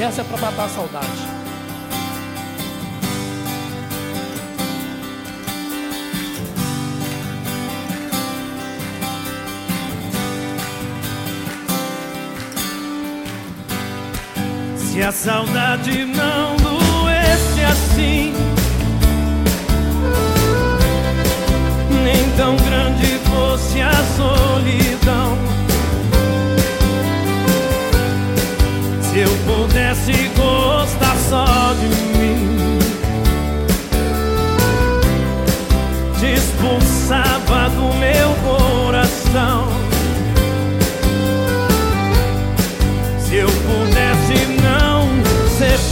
Essa é para matar a saudade. Se a saudade não doesse assim,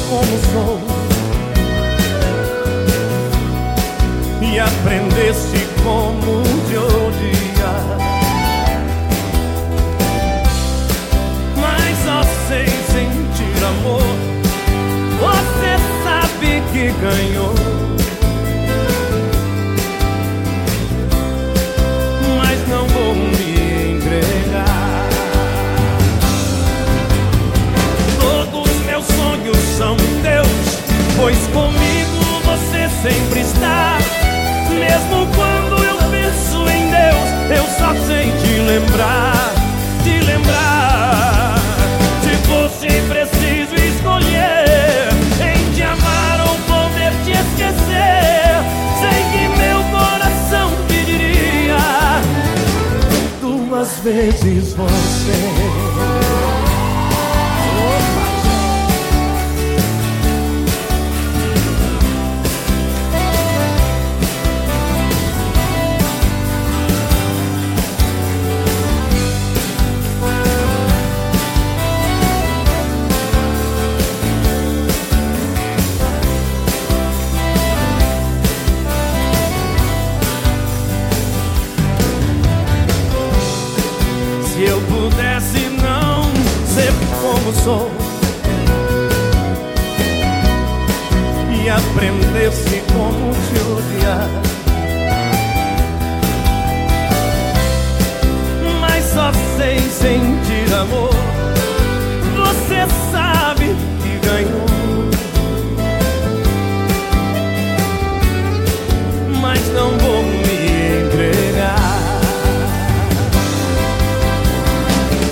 como sou e aprendesse como te odiar. Mas só sei sentir amor. Você sabe que ganhou. Pois comigo você sempre está. Mesmo quando eu penso em Deus, eu só sei te lembrar, te lembrar. Se fosse preciso escolher em te amar ou poder te esquecer, sei que meu coração pediria duas vezes você. Sou E aprendesse como te odiar. Mas só sei sentir amor. Você sabe que ganhou Mas não vou me entregar.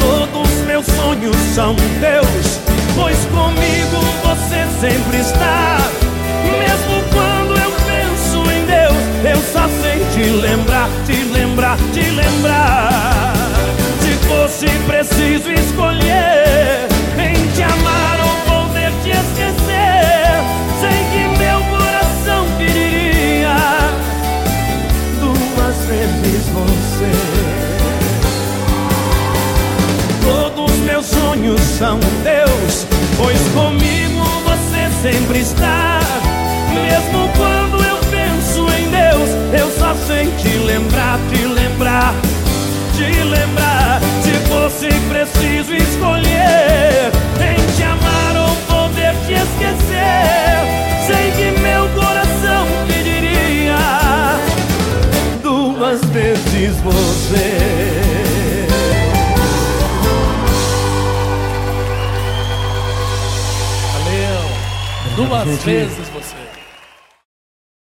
Todos meus sonhos são teus, lembrar, te lembrar, te lembrar. Se fosse preciso escolher em te amar ou poder te esquecer, sei que meu coração pediria duas vezes você. Todos meus sonhos são teus, pois comigo você sempre está. Mesmo quando te lembrar, te lembrar. Se fosse preciso escolher em te amar ou poder te esquecer, sei que meu coração pediria duas vezes você. Valeu. Duas vezes você.